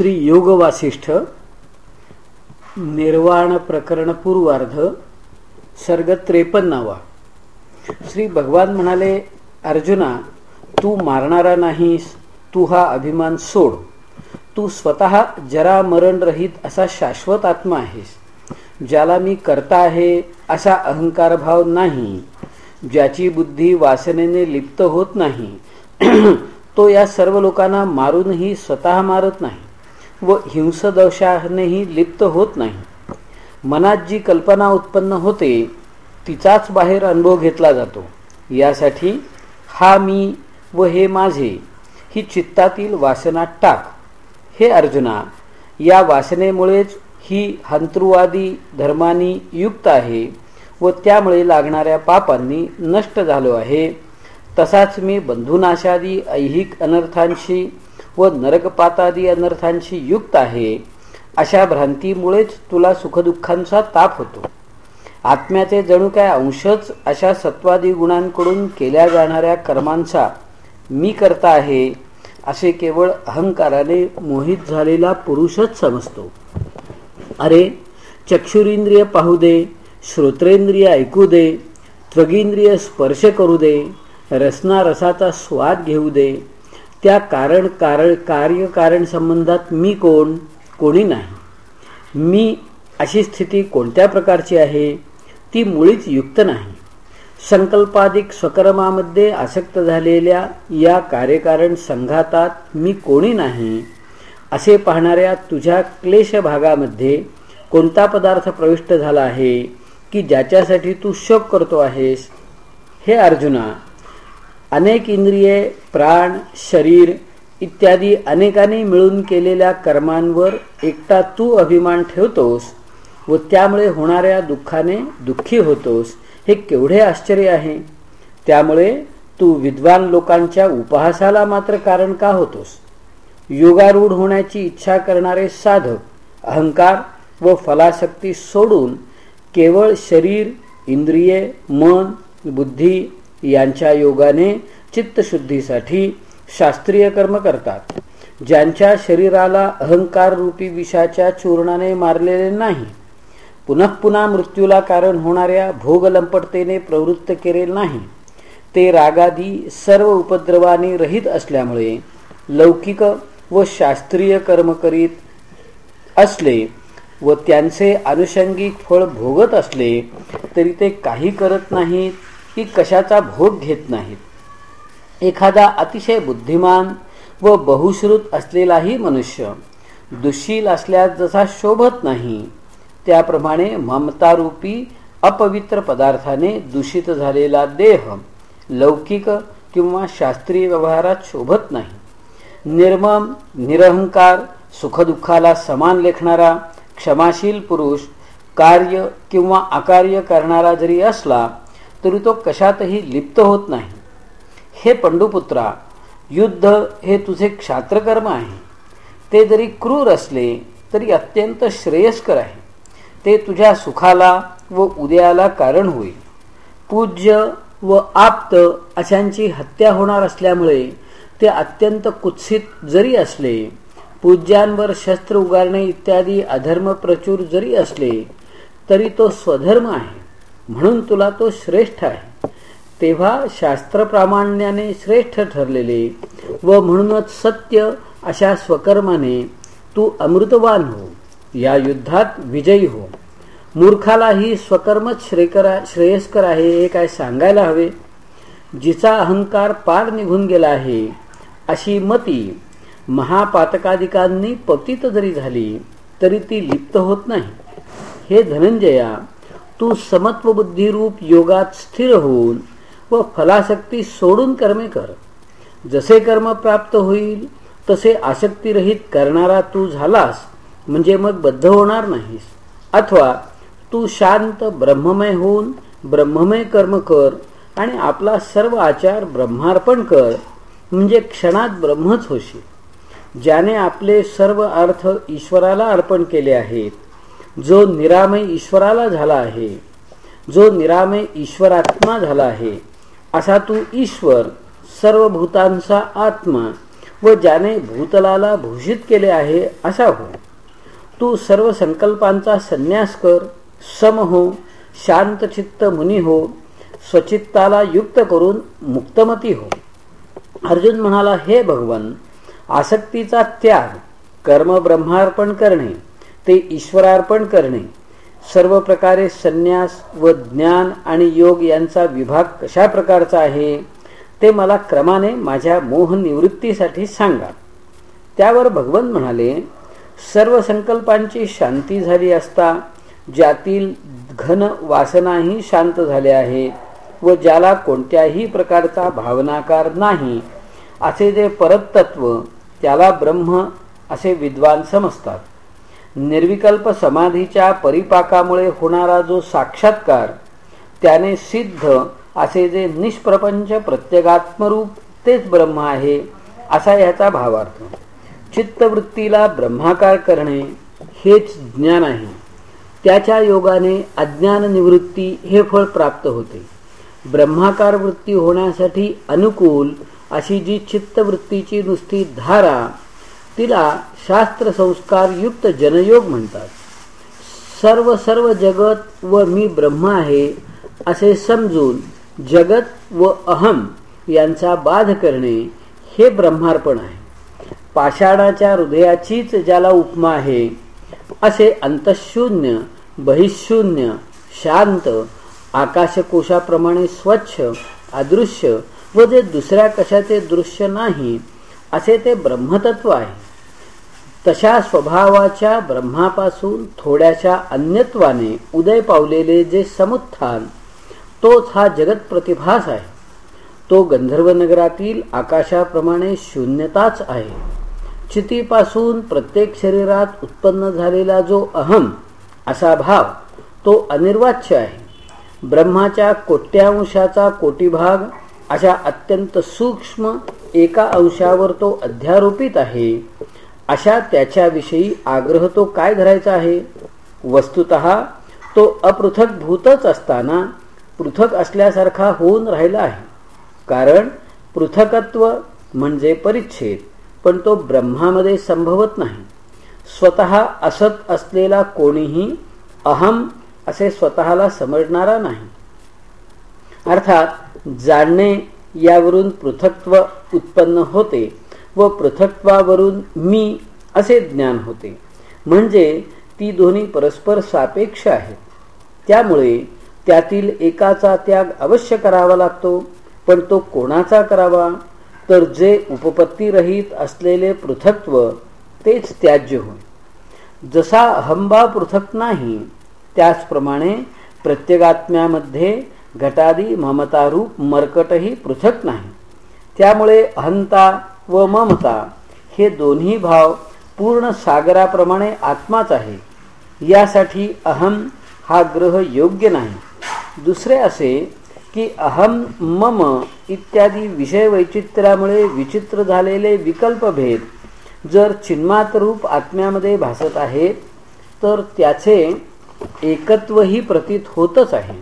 श्री योग वासिष्ठ निर्वाण प्रकरण पूर्वार्ध सर्ग त्रेपन्नावा. श्री भगवान म्हणाले अर्जुना तू मारणारा नाहीस तू हा अभिमान सोड. तू स्वतः जरा मरण रहित असा शाश्वत आत्मा आहेस. ज्याला मी करता आहे असा अहंकार भाव नाही. ज्याची बुद्धी वासनेने लिप्त होत नाही तो या सर्व लोकांना मारूनही स्वतः मारत नाही. व हिंसदशानेही लिप्त होत नाही. मनात जी कल्पना उत्पन्न होते तिचाच बाहेर अनुभव घेतला जातो. यासाठी हा मी व हे माझे ही चित्तातील वासना टाक. हे अर्जुना या वासनेमुळेच ही हंतृवादी धर्मानी युक्त आहे व त्यामुळे लागणाऱ्या पापांनी नष्ट झालो आहे. तसाच मी बंधुनाशादी ऐहिक अनर्थांशी व नरकपातादी अनर्थांशी युक्त आहे अशा भ्रांतीमुळेच तुला सुखदुःखांचा ताप होतो. आत्म्याचे जणू काय अंशच अशा सत्वादी गुणांकडून केल्या जाणाऱ्या कर्मांचा मी करता आहे असे केवळ अहंकाराने मोहित झालेला पुरुषच समजतो. अरे चक्षुरिंद्रिय पाहू दे श्रोत्रेंद्रिय ऐकू दे त्वगिंद्रिय स्पर्श करू दे रसना रसाचा स्वाद घेऊ दे त्या कारण कारण कार्यकारण संबंधात मी कोण कोणी नाही. मी अशी स्थिती कोणत्या प्रकारची आहे ती मुळीच युक्त नाही. संकल्पाधिक स्वकर्मामध्ये आसक्त झालेल्या या कार्यकारण संघातात मी कोणी नाही असे पाहणाऱ्या तुझ्या क्लेश भागामध्ये कोणता पदार्थ प्रविष्ट झाला आहे की ज्याच्यासाठी तू शोक करतो आहेस हे अर्जुना अनेक इंद्रिये प्राण शरीर इत्यादी अनेकांनी मिळून केलेल्या कर्मांवर एकटा तू अभिमान ठेवतोस व त्यामुळे होणाऱ्या दुःखाने दुःखी होतोस हे केवढे आश्चर्य आहे. त्यामुळे तू विद्वान लोकांच्या उपहासाला मात्र कारण का होतोस? योगारूढ होण्याची इच्छा करणारे साधक अहंकार व फलाशक्ती सोडून केवळ शरीर इंद्रिये मन बुद्धी यांच्या योगाने चित्तशुद्धीसाठी शास्त्रीय कर्म करतात. ज्यांच्या शरीराला अहंकार रूपी विषाच्या चूर्णाने मारलेले नाही पुनः पुन्हा मृत्यूला कारण होणाऱ्या भोगलंपटतेने प्रवृत्त केलेले नाही ते रागादी सर्व उपद्रवाने रहित असल्यामुळे लौकिक व शास्त्रीय कर्म करीत असले व त्यांचे आनुषंगिक फळ भोगत असले तरी ते काही करत नाहीत. की कशाचा भोग घेत नाहीत. एखादा अतिशय बुद्धिमान व बहुश्रुत असलेलाही मनुष्य दुशील असल्यास जसा शोभत नाही त्याप्रमाणे ममतारूपी अपवित्र पदार्थाने दूषित झालेला देह लौकिक किंवा शास्त्रीय व्यवहारात शोभत नाही. निर्मम निरहंकार सुखदुःखाला समान लेखणारा क्षमाशील पुरुष कार्य किंवा अकार्य करणारा जरी असला तरी तो कशातही लिप्त होत नाही. हे पंडुपुत्रा युद्ध हे तुझे क्षात्रकर्म आहे. ते जरी क्रूर असले तरी अत्यंत श्रेयस्कर आहे. ते तुझ्या सुखाला व उदयाला कारण होईल. पूज्य व आप्त अशांची हत्या होणार असल्यामुळे ते अत्यंत कुत्सित जरी असले पूज्यांवर शस्त्र उगारणे इत्यादी अधर्म प्रचूर जरी असले तरी तो स्वधर्म आहे. म्हणून तुला तो श्रेष्ठ आहे. तेव्हा शास्त्रप्रामाण्याने श्रेष्ठ ठरलेले व म्हणूनच सत्य अशा स्वकर्माने तू अमृतवान हो. या युद्धात विजयी हो. मूर्खालाही स्वकर्मच श्रेयस्कर आहे हे काय सांगायला हवे? जिचा अहंकार पार निघून गेला आहे अशी मती महापातकादिकांनी पतित जरी झाली तरी ती लिप्त होत नाही. हे धनंजया तू समत्व बुद्धिरूप योगात स्थिर होऊन व फलाशक्ती सोडून कर्मे कर. जसे कर्म प्राप्त होईल तसे आसक्तीरहित करणारा तू झालास म्हणजे मग बद्ध होणार नाहीस. अथवा तू शांत ब्रह्ममय होऊन ब्रह्ममय कर्म कर आणि आपला सर्व आचार ब्रह्मार्पण कर म्हणजे क्षणात ब्रह्मच होशील. ज्याने आपले सर्व अर्थ ईश्वराला अर्पण केले आहेत जो निरामय ईश्वराला झाला आहे जो निरामय ईश्वरात्मा झाला आहे असा तू ईश्वर सर्व भूतांचा आत्मा व ज्याने भूतलाला भूषित केले आहे असा हो. तू सर्व संकल्पांचा संन्यास कर सम हो शांतचित्त मुनी हो स्वचित्ताला युक्त करून मुक्तमती हो. अर्जुन म्हणाला हे भगवन आसक्तीचा त्याग कर्म ब्रह्मार्पण करणे ते ईश्वरार्पण करणे. सर्व प्रकारे संन्यास व ज्ञान आणि योग यांचा विभाग कशा प्रकारचा आहे ते मला क्रमाने माझ्या मोहनिवृत्तीसाठी सांगा. त्यावर भगवंत म्हणाले सर्व संकल्पांची शांती झाली असता ज्यातील घन वासनाही शांत झाले आहे व ज्याला कोणत्याही प्रकारचा भावनाकार नाही असे जे परतत्व त्याला ब्रह्म असे विद्वान समजतात. निर्विकल्प समाधीच्या परिपाकामुळे होणारा जो साक्षात्कार त्याने सिद्ध असे जे निष्प्रपंच प्रत्यगात्मरूप तेच ब्रह्म आहे असा याचा भावार्थ. चित्तवृत्तीला ब्रह्माकार करणे हेच ज्ञान आहे. त्याच्या योगाने अज्ञान निवृत्ती हे फळ प्राप्त होते. ब्रह्माकार वृत्ती होण्यासाठी अनुकूल अशी जी चित्तवृत्तीची नुसती धारा तिला शास्त्र संस्कार युक्त जनयोग म्हणतात. सर्व सर्व जगत व मी ब्रह्म आहे असे समजून जगत व अहम यांचा बाध करणे हे ब्रह्मार्पण आहे. पाषाणाच्या हृदयाचीच ज्याला उपमा आहे असे अंतशून्य बहिशून्य शांत आकाशकोशाप्रमाणे स्वच्छ अदृश्य व जे दुसऱ्या कशाचे दृश्य नाही असे ते ब्रह्मतत्व आहे. तशा स्वभावाच्या ब्रह्मापासून थोड्याशा अन्यत्वाने उदय पावलेले जे समुत्थान तोच हा जगत प्रतिभास आहे. तो गंधर्व नगरातील आकाशाप्रमाणे शून्यताच आहे. चितीपासून प्रत्येक शरीरात उत्पन्न झालेला जो अहम असा भाव तो अनिर्वाच्य आहे. ब्रह्माच्या कोट्यांशाचा कोटीभाग अशा अत्यंत सूक्ष्म एका अंशावर तो अध्यारोपित आहे अशा त्याच्याविषयी आग्रह तो काय धरायचा आहे? वस्तुत तो अपृथक भूतच असताना पृथक असल्यासारखा होऊन राहिला आहे. कारण पृथकत्व म्हणजे परिच्छेद पण तो ब्रह्मामध्ये संभवत नाही. स्वतः असत असलेला कोणीही अहम असे स्वतःला समजणारा नाही. अर्थात जाणणे यावरून पृथकत्व उत्पन्न होते व पृथक्त्वावरून मी असे ज्ञान होते. म्हणजे ती दोन्ही परस्पर सापेक्ष आहेत. त्यामुळे त्यातील एकाचा त्याग अवश्य करावा लागतो पण तो कोणाचा करावा? तर जे उपपत्तीरहित असलेले पृथक्त्व तेच त्याज्य होय. जसा अहंबा पृथक नाही त्याचप्रमाणे प्रत्येगात्म्यामध्ये घटादी ममतारूप मरकटही पृथक नाही. त्यामुळे अहंता व ममता हे दोन्ही भाव पूर्ण सागराप्रमाणे आत्माच आहे. यासाठी अहम हा ग्रह योग्य नाही. दुसरे असे की अहम मम इत्यादी विषय वैचित्र्यामुळे विचित्र झालेले विकल्पभेद जर चिन्मातरूप आत्म्यामध्ये भासत आहे तर त्याचे एकत्वही प्रतीत होतच आहे.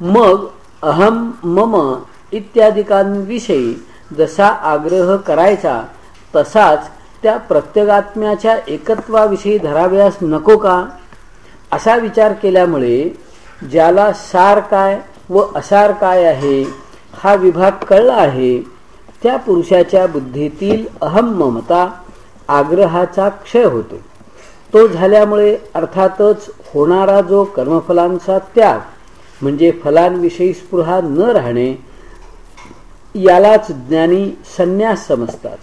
मग अहम मम इत्यादिकांविषयी जसा आग्रह करायचा तसाच त्या प्रत्यगात्म्याच्या एकत्वाविषयी धराव्यास नको का? असा विचार केल्यामुळे ज्याला सार काय व असार काय आहे हा विभाग कळला आहे. त्या पुरुषाच्या बुद्धीतील अहम ममता आग्रहाचा क्षय होतो. तो झाल्यामुळे अर्थातच होणारा जो कर्मफलांचा त्याग म्हणजे फलांविषयी स्पृहा न राहणे यालाच ज्ञानी संन्यास समजतात.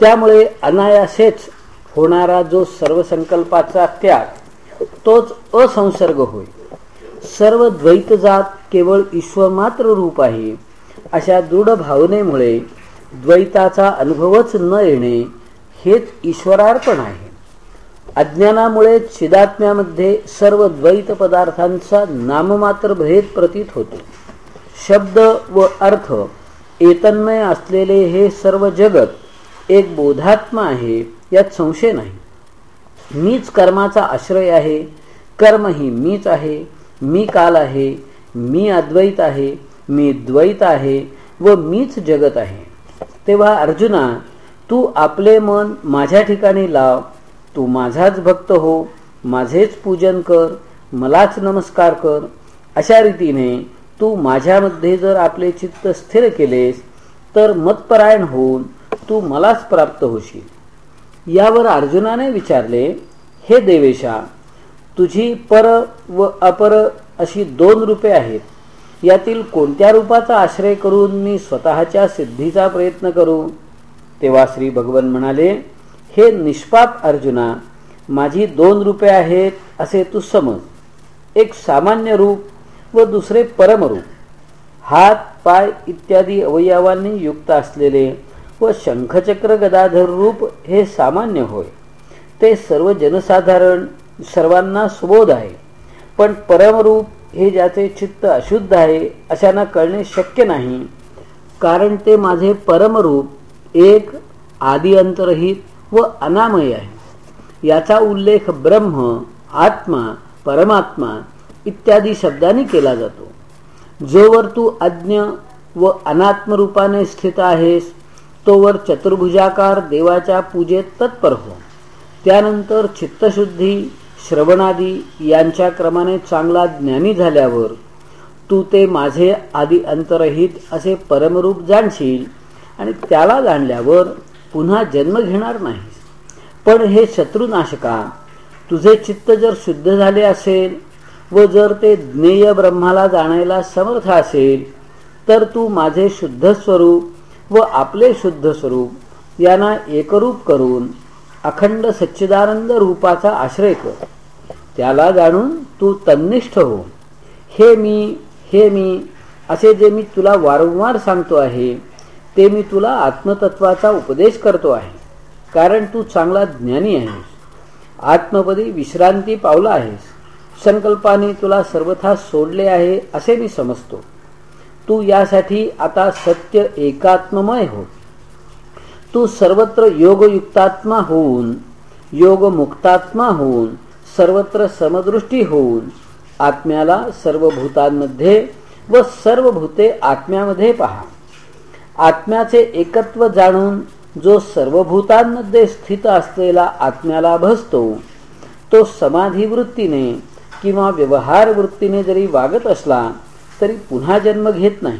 त्यामुळे अनायासेच होणारा जो सर्व संकल्पाचा त्याग तोच असंसर्ग होय. सर्व द्वैत जात केवळ ईश्वर मात्र रूप आहे अशा दृढ भावनेमुळे द्वैताचा अनुभवच न येणे हेच ईश्वरार्पण आहे. अज्ञानामुळे चिदात्म्यामध्ये सर्व द्वैत पदार्थांचा नाममात्र भेद प्रतीत होतो. शब्द व अर्थ एतन्मय असलेले हे सर्व जगत एक बोधात्मा आहे यात संशय नाही. मीच कर्माचा आश्रय आहे कर्म ही मीच आहे मी काल आहे मी अद्वैत आहे मी द्वैत आहे व मीच जगत आहे. तेव्हा अर्जुना तू आपले मन माझ्या ठिकाणी लाव तू माझाच भक्त हो माझेच पूजन कर मलाच नमस्कार कर अशा रीतीने तू माझ्यामध्ये जर आपले चित्त स्थिर केलेस तर मतपरायण होऊन तू मलाच प्राप्त होशील. यावर अर्जुनाने विचारले हे देवेशा तुझी पर व अपर अशी दोन रूपे आहेत. यातील कोणत्या रूपाचा आश्रय करून मी स्वतःच्या सिद्धीचा प्रयत्न करू? तेव्हा श्री भगवान म्हणाले हे निष्पाप अर्जुना माझी दोन रूपे आहेत असे तू समज. एक सामान्य रूप व दुसरे परमरूप. हात पाय इत्यादी अवयवांनी युक्त असलेले व शंखचक्र गदाधर रूप हे सामान्य होय. ते सर्व जनसाधारण सर्वांना सुबोध आहे. पण परमरूप हे ज्याचे चित्त अशुद्ध आहे अशांना कळणे शक्य नाही. कारण ते माझे परमरूप एक आदि अंतरहित व अनामय आहे. याचा उल्लेख ब्रह्म आत्मा परमात्मा इत्यादी शब्दांनी केला जातो. जोवर तू अज्ञ व अनात्म रूपाने स्थित आहेस तोवर चतुर्भुजाकार देवाच्या पूजेत तत्पर हो. त्यानंतर चित्तशुद्धी श्रवणादी यांच्या क्रमाने चांगला ज्ञानी झाल्यावर तू ते माझे आदी अंतरहित असे परमरूप जाणशील आणि त्याला जाणल्यावर पुन्हा जन्म घेणार नाहीस. पण हे शत्रुनाशका तुझे चित्त जर शुद्ध झाले असेल व जर ते ज्ञेय ब्रह्माला जाणायला समर्थ असेल तर तू माझे शुद्ध स्वरूप व आपले शुद्ध स्वरूप यांना एकरूप करून अखंड सच्चिदानंद रूपाचा आश्रय कर. त्याला जाणून तू तन्निष्ठ हो. हे मी हे मी असे जे मी तुला वारंवार सांगतो आहे ते मी तुला आत्मतत्वाचा उपदेश करतो आहे. कारण तू चांगला ज्ञानी आहेस. आत्मपदी विश्रांती पावला आहेस. संकल्पाने तुला सर्वथा सोडले आहे असे मी समजतो. तू यासाठी आता सत्य एकात्ममय हो. तू सर्वत्र योगयुक्तात्मा होऊन योगमुक्तात्मा होऊन सर्वत्र समदृष्टी होऊन आत्म्याला सर्व भूतांमध्ये व सर्व भूते आत्म्यामध्ये पहा. आत्म्याचे एकत्व जाणून जो सर्व भूतांमध्ये स्थित असलेला आत्म्याला भसतो तो समाधी वृत्तीने किंवा व्यवहार वृत्तीने जरी वागत असला तरी पुन्हा जन्म घेत नाही.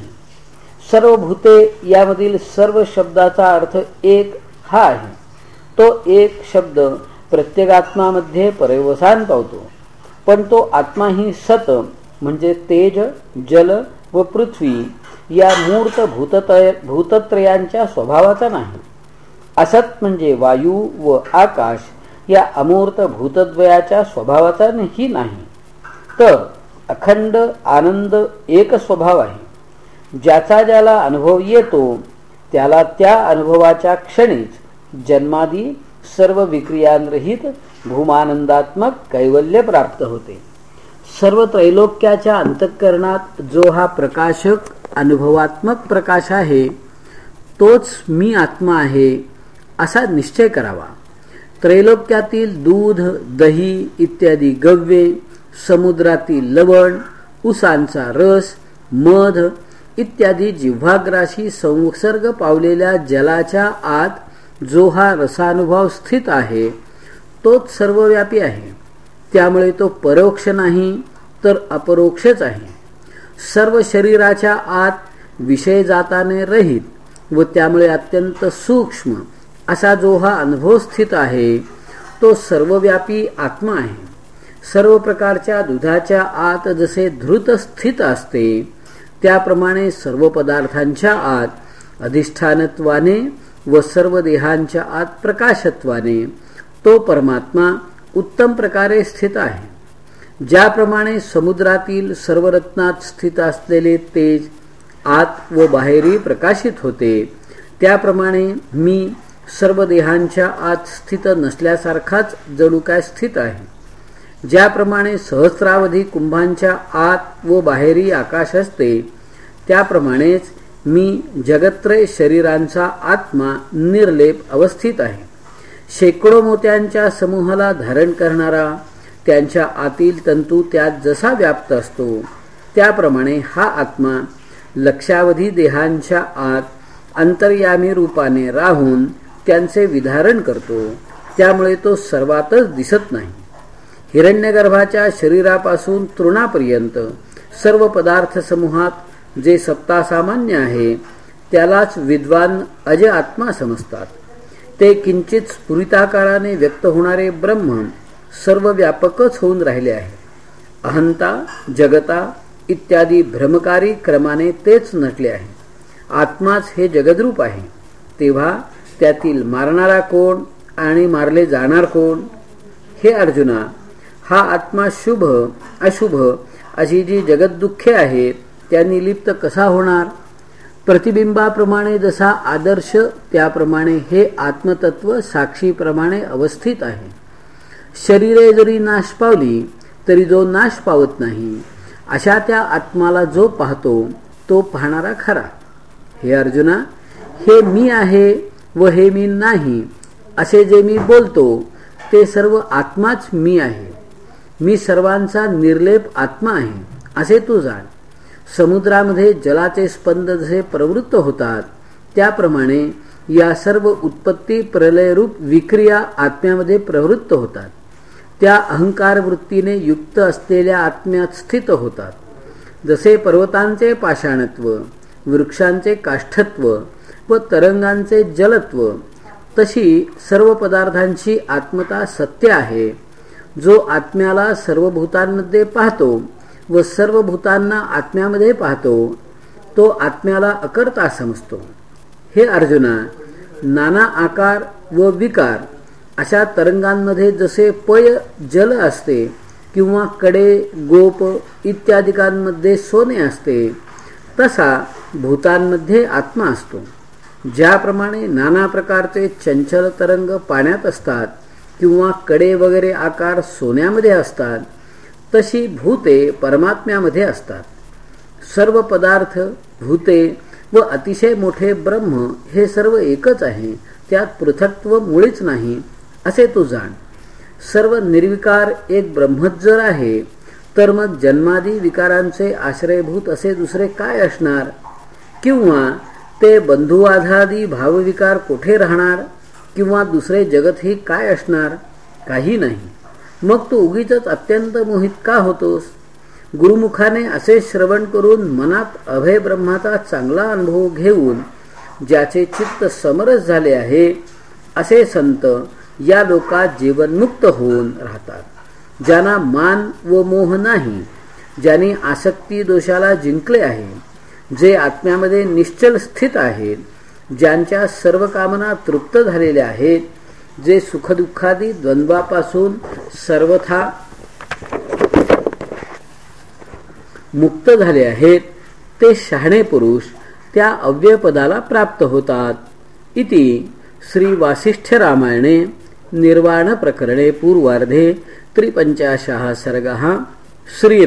सर्व भूते यामधील सर्व शब्दाचा अर्थ एक हा आहे. तो एक शब्द प्रत्येकात्मामध्ये परिवसान पावतो. पण तो आत्मा ही सत म्हणजे तेज जल व पृथ्वी या मूर्त भूततय भूतत्रयांच्या स्वभावाचा नाही. असत म्हणजे वायू व आकाश या अमूर्त भूतद्वयाच्या स्वभावाचा ही नाही. तर अखंड आनंद एक स्वभाव आहे. ज्याचा ज्याला अनुभव येतो त्याला त्या अनुभवाच्या क्षणीच जन्मादी सर्व विक्रियांरहित भूमानंदात्मक कैवल्य प्राप्त होते. सर्व त्रैलोक्याच्या अंतःकरणात जो हा प्रकाशक अनुभवात्मक प्रकाश आहे तोच मी आत्मा आहे असा निश्चय करावा. त्रैलोक्यातील दूध दही इत्यादी गव्ये समुद्रातील लवण उसांचा रस मध इत्यादी जिव्हाग्राशी संसर्ग पावलेल्या जलाच्या आत जो हा रसानुभव स्थित आहे तोच सर्वव्यापी आहे. त्यामुळे तो परोक्ष नाही तर अपरोक्षच आहे. सर्व शरीराच्या आत विषय जाताने रहित व त्यामुळे अत्यंत सूक्ष्म असा जो हा अनुभव स्थित आहे तो सर्वव्यापी आत्मा आहे. सर्व प्रकारच्या दुधाच्या आत जसे धृत स्थित असते त्याप्रमाणे सर्व पदार्थांच्या आत अधिष्ठानत्वाने व सर्व देहांच्या आत प्रकाशत्वाने तो परमात्मा उत्तम प्रकारे स्थित आहे. ज्याप्रमाणे समुद्रातील सर्व रत्नात स्थित असलेले तेज आत व बाहेरी प्रकाशित होते त्याप्रमाणे मी सर्व देहांच्या आत स्थित नसल्यासारखाच जणू काय स्थित आहे. ज्याप्रमाणे सहस्रावधी कुंभांच्या आत व बाहेरी आकाश असते त्याप्रमाणेच मी जगत्रय शरीरांचा आत्मा निर्लेप अवस्थित आहे. शेकडो मोत्यांच्या समूहाला धारण करणारा त्यांच्या आतील तंतू त्यात जसा व्याप्त असतो त्याप्रमाणे हा आत्मा लक्षावधी देहांच्या आत अंतर्यामी रूपाने राहून त्यांचे विधारण करतो. त्यामुळे तो सर्वातच दिसत नाही. हिरण्यगर्भाच्या शरीरापासून तृणापर्यंत सर्व पदार्थ समूहात जे सत्तासामान्य आहे त्यालाच विद्वान अज आत्मा समजतात. ते किंचित स्फुरिताकाराने व्यक्त होणारे ब्रह्म सर्व व्यापकच होऊन राहिले आहे. अहंता जगता इत्यादी भ्रमकारी क्रमाने तेच नटले आहे. आत्माच हे जगद्रूप आहे. तेव्हा त्यातील मारणारा कोण आणि मारले जाणार कोण? हे अर्जुना हा आत्मा शुभ अशुभ अशी जी जगद्दुःखे आहेत त्यांनी लिप्त कसा होणार? प्रतिबिंबाप्रमाणे जसा आदर्श त्याप्रमाणे हे आत्मतत्व साक्षीप्रमाणे अवस्थित आहे. शरीरे जरी नाश पावली तरी जो नाश पावत नाही अशा त्या आत्माला जो पाहतो तो पाहणारा खरा. हे अर्जुना हे मी आहे व हे मी नाही असे जे मी बोलतो ते सर्व आत्माच मी आहे. मी सर्वांचा निर्लेप आत्मा आहे असे तू जाण. समुद्रामध्ये जलाचे स्पंद जसे प्रवृत्त होतात त्याप्रमाणे या सर्व उत्पत्ती प्रलयरूप विक्रिया आत्म्यामध्ये प्रवृत्त होतात. त्या अहंकार वृत्तीने युक्त असलेल्या आत्म्यात स्थित होतात. जसे पर्वतांचे पाषाणत्व वृक्षांचे काष्ठत्व व तरंगांचे जलत्व तशी सर्व पदार्थांची आत्मता सत्य आहे. जो आत्म्याला सर्व भूतांमध्ये पाहतो व सर्व भूतांना आत्म्यामध्ये पाहतो तो आत्म्याला अकर्ता समजतो. हे अर्जुना नाना आकार व विकार अशा तरंगांमध्ये जसे पय जल असते किंवा कडे गोप इत्यादिकांमध्ये सोने असते तसा भूतांमध्ये आत्मा असतो. ज्याप्रमाणे नाना प्रकारचे चंचल तरंग पाण्यात असतात किंवा कडे वगैरे आकार सोन्यामध्ये असतात तशी भूते परमात्म्यामध्ये असतात. सर्व पदार्थ भूते व अतिशय मोठे ब्रह्म हे सर्व एकच आहे त्यात पृथक्त्व मुळीच नाही असे तू जाण. सर्व निर्विकार एक ब्रह्मच जर आहे तर मग जन्मादी विकारांचे आश्रयभूत असे दुसरे काय असणार? किंवा ते बंधुवाधादी भावविकार कोठे राहणार? किंवा दुसरे जगत हे काय असणार? काही नाही. मग तू उगीच अत्यंत मोहित का होतोस? गुरुमुखाने असे श्रवण करून मनात अभय ब्रह्माचा चांगला अनुभव घेऊन ज्याचे चित्त समरस झाले आहे असे संत या लोकात जीवनमुक्त होऊन राहतात. ज्यांना मान व मोह नाही ज्यांनी आसक्ती दोषाला जिंकले आहे जे आत्म्यामध्ये निश्चल स्थित आहेत ज्यांच्या सर्व कामना तृप्त झालेल्या आहेत जे सुखदुःखादी द्वंद्वापासून सर्वथा मुक्त झाले आहेत ते शहाणे पुरुष त्या अव्ययपदाला प्राप्त होतात. इति श्री वासिष्ठ रामायणे निर्वाण प्रकरणे पूर्वार्धे त्रिपंचाशः सर्ग श्री